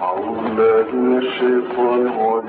Allah aşık ol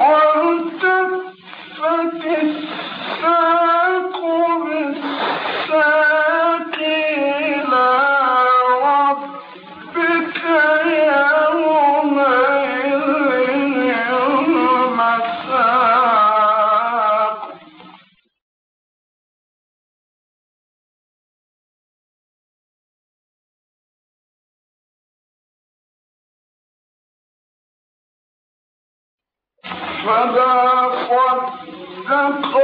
والتفت الساق بالساق فلا صدق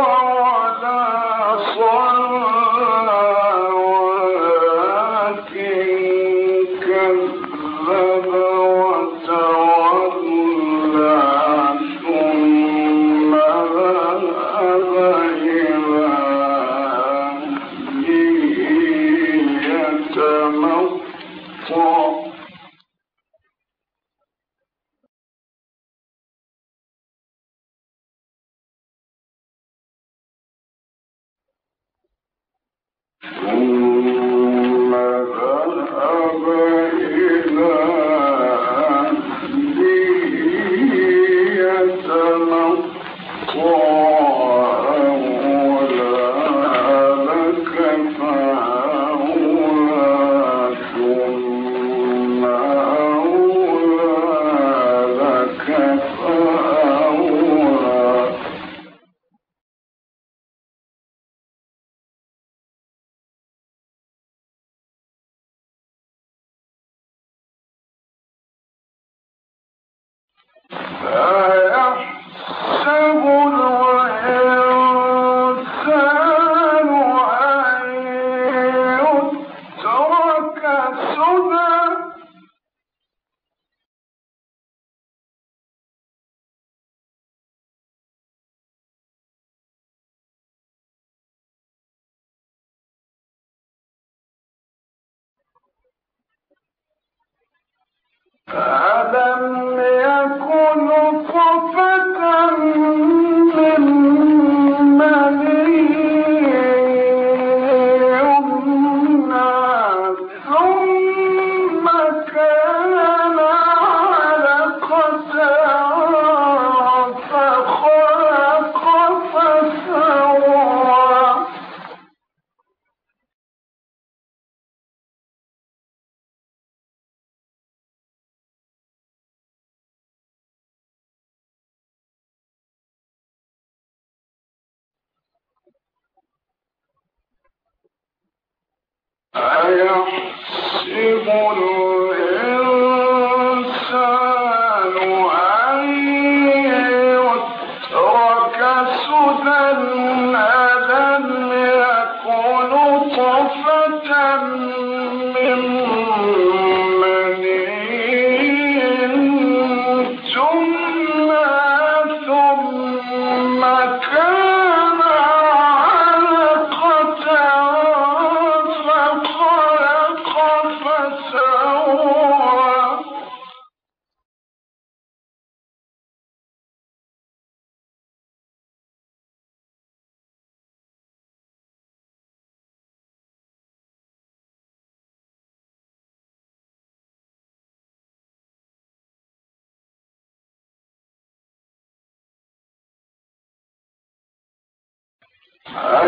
أيحسب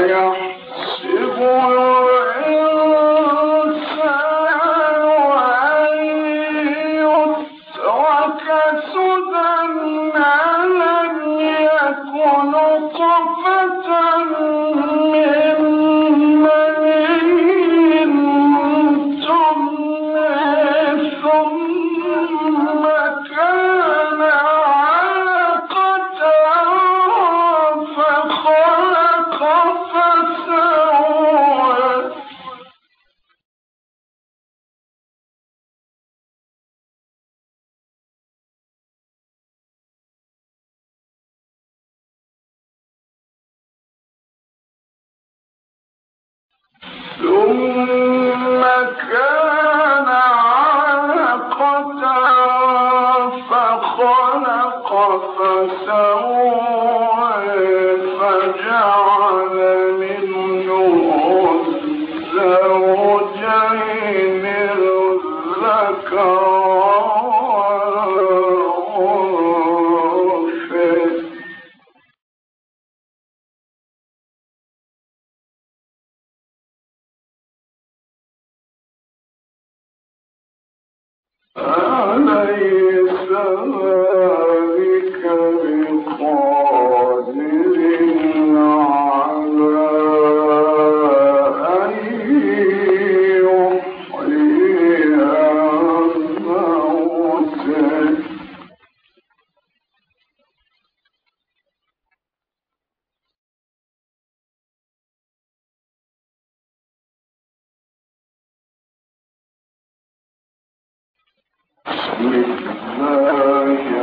Olha. الله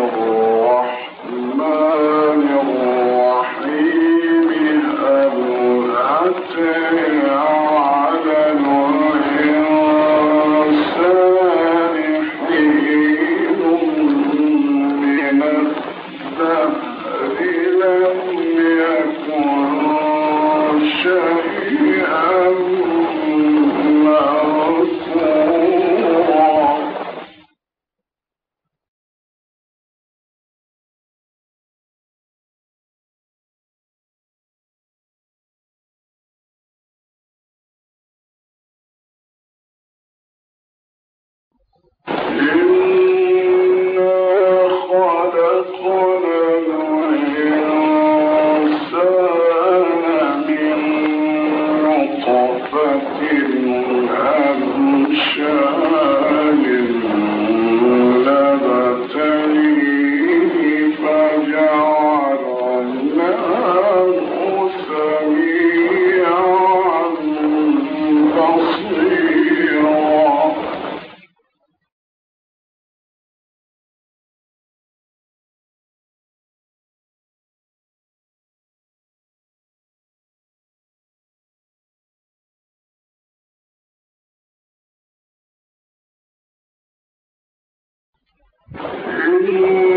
you.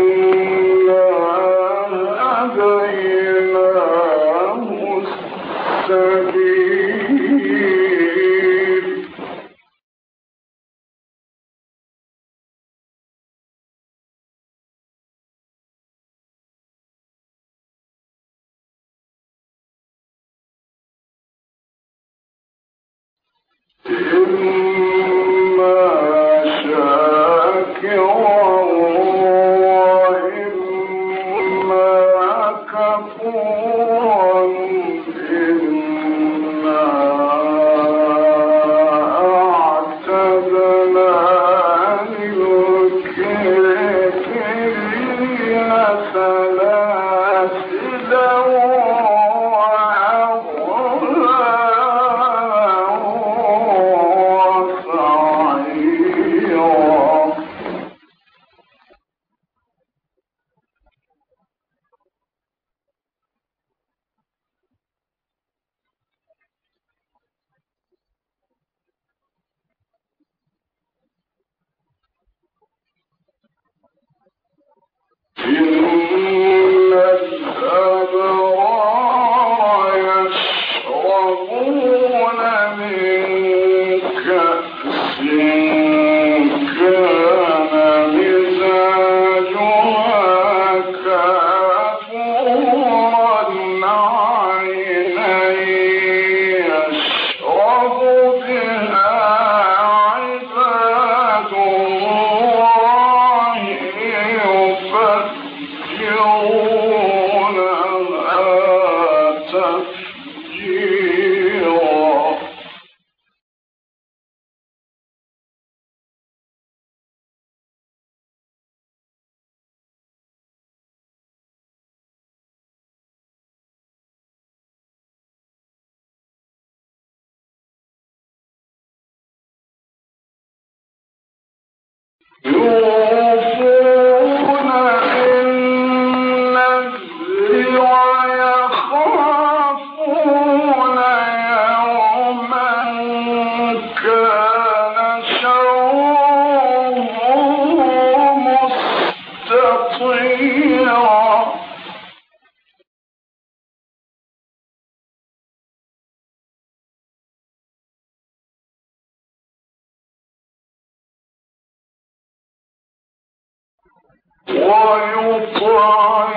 ويطعمون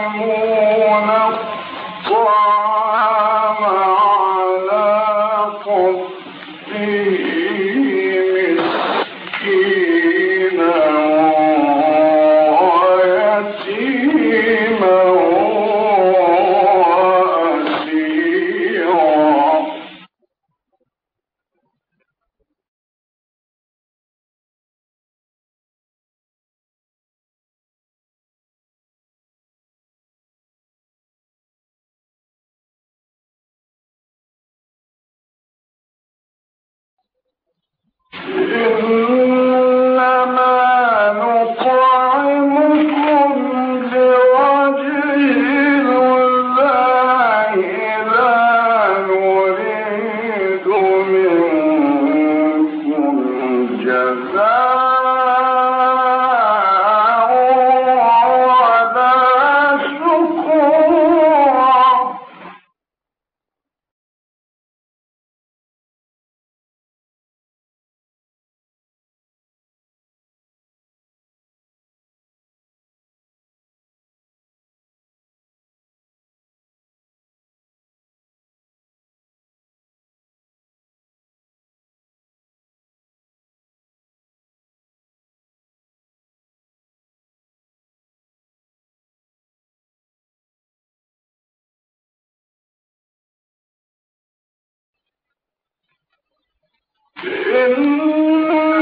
ಎಂದು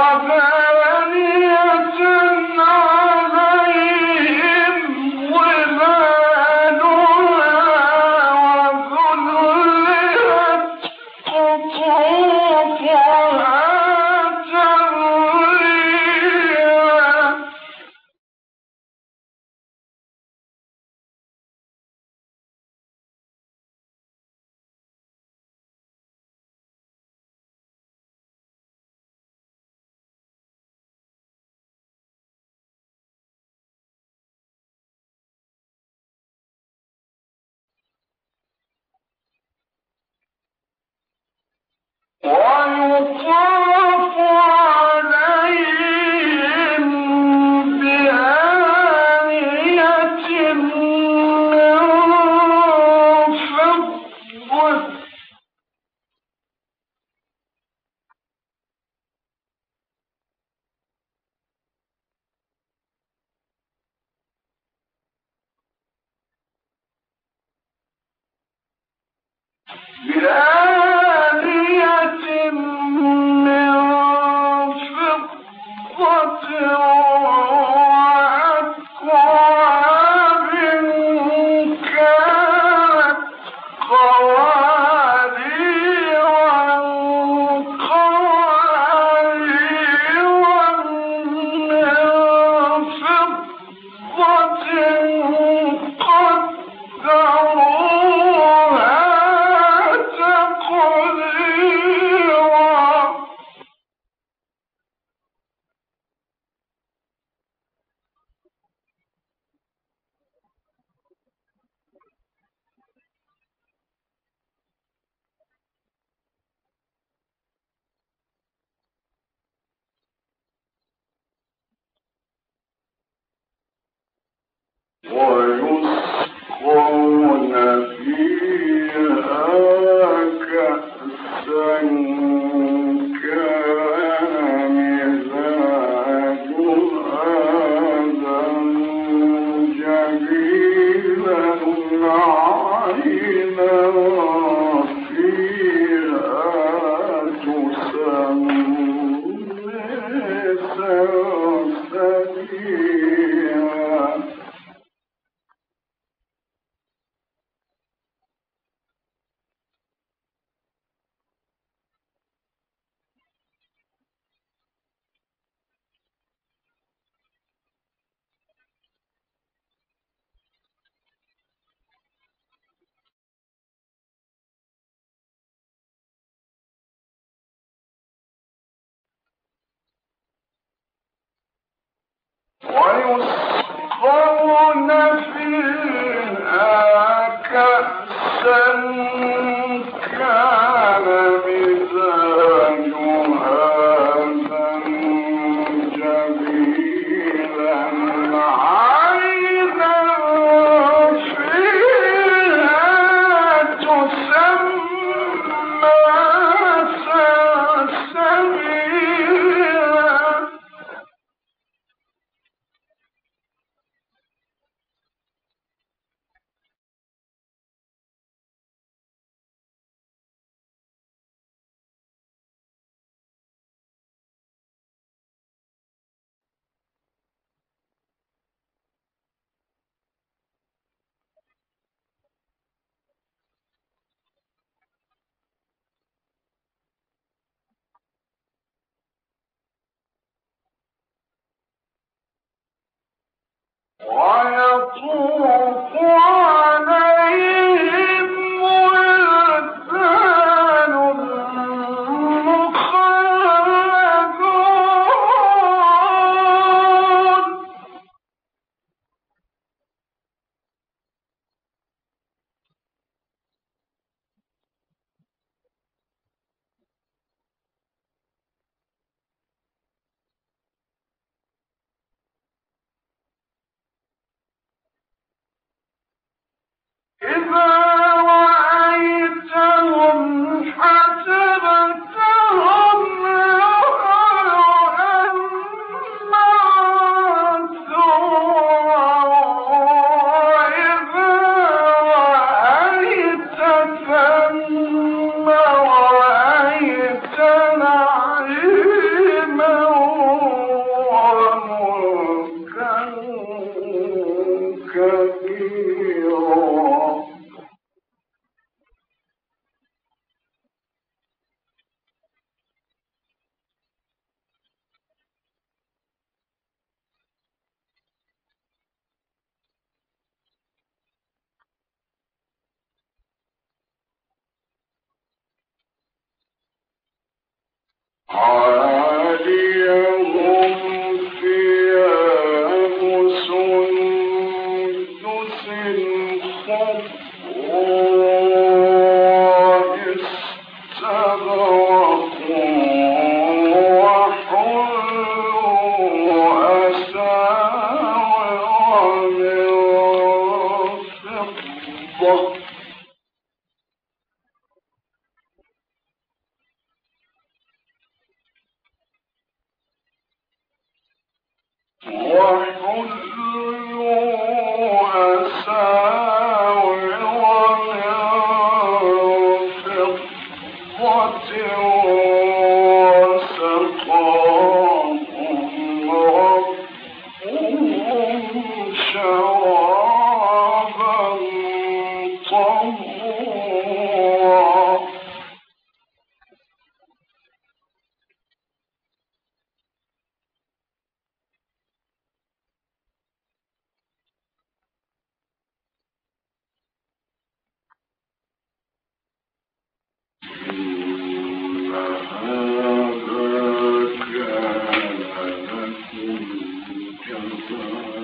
وما بلا ஸ்திதியை كأسا كان من 我要祖国。All right. Yeah.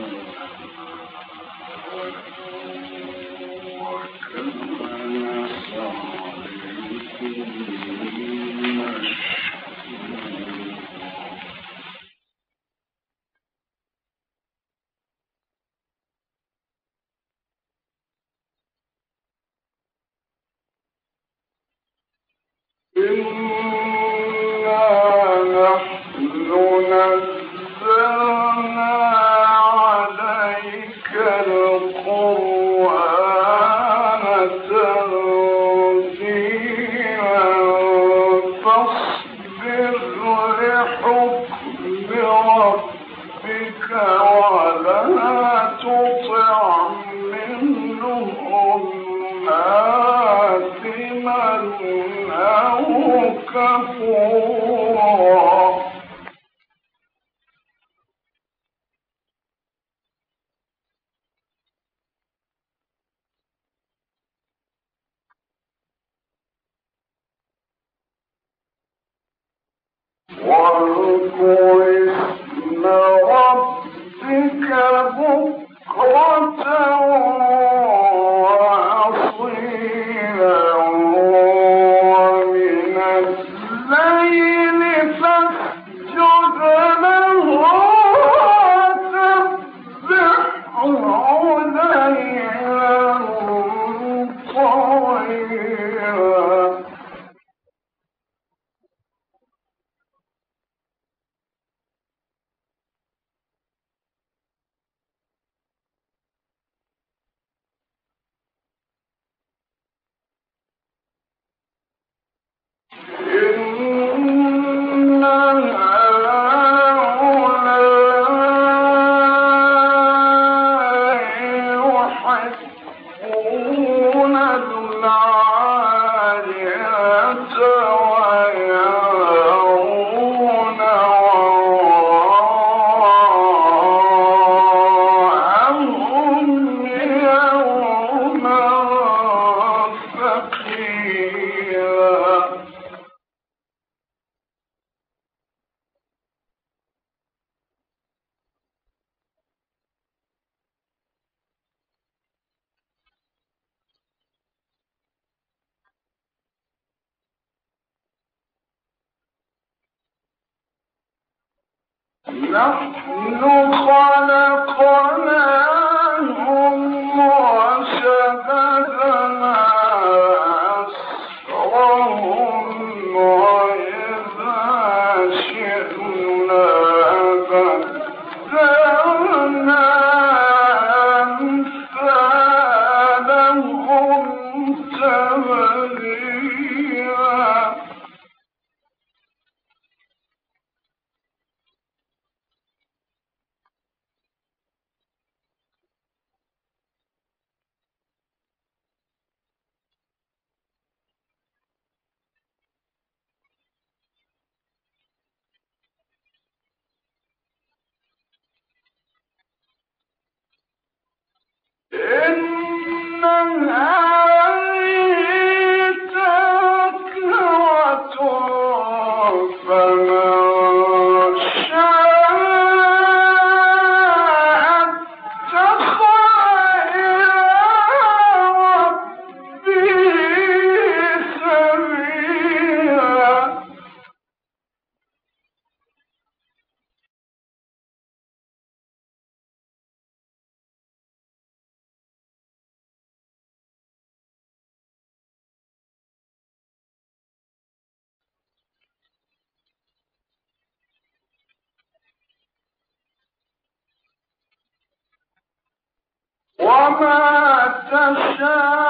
وما تشاء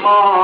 فإذا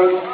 Lord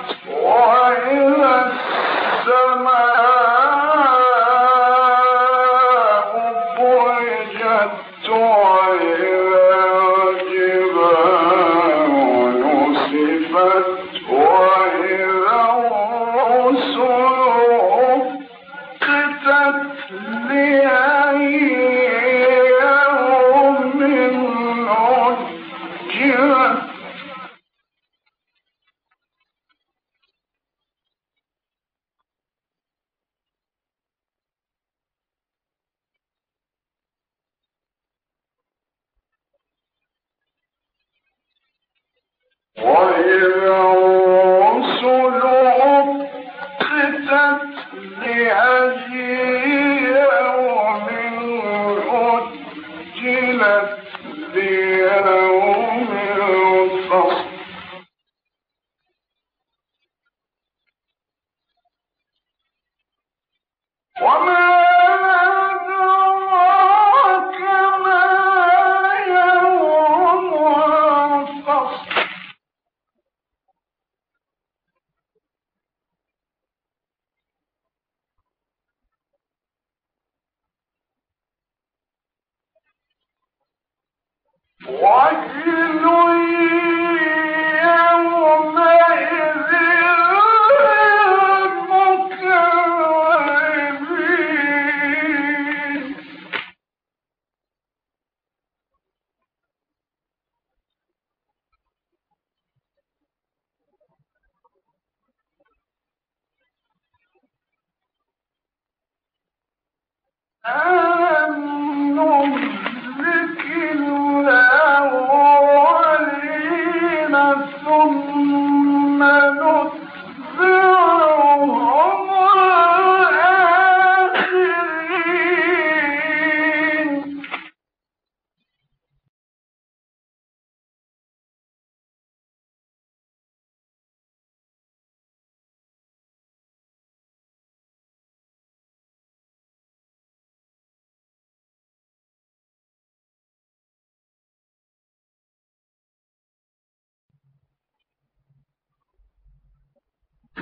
What is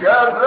شر